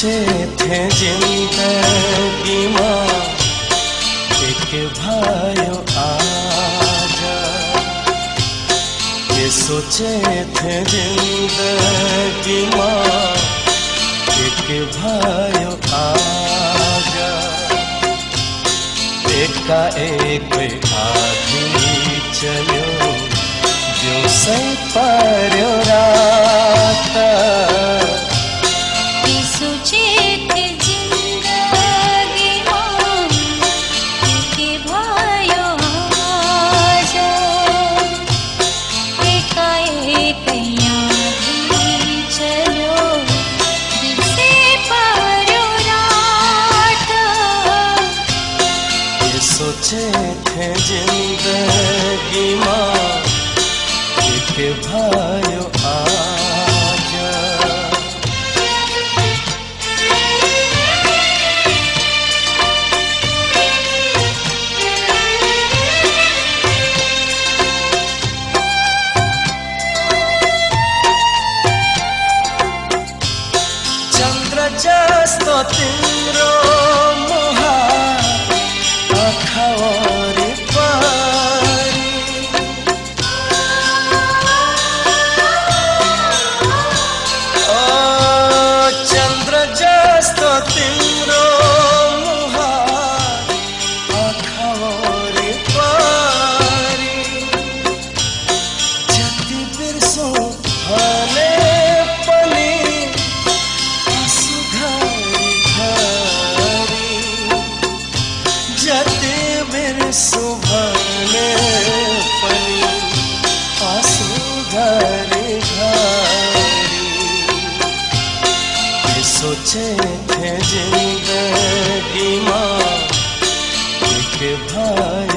बचे थे ज़िंदगी माँ। एक भाई आजा। सोचे थे ज़िंदगी माँ। एक भाई आजा। एका एक आधी चलो, जो सही पर बचे थे ज़िंदगी माँ। भाई चंद्र जस्तो तिम्रो सोचे थे ज़िंदगी माँ एक भाई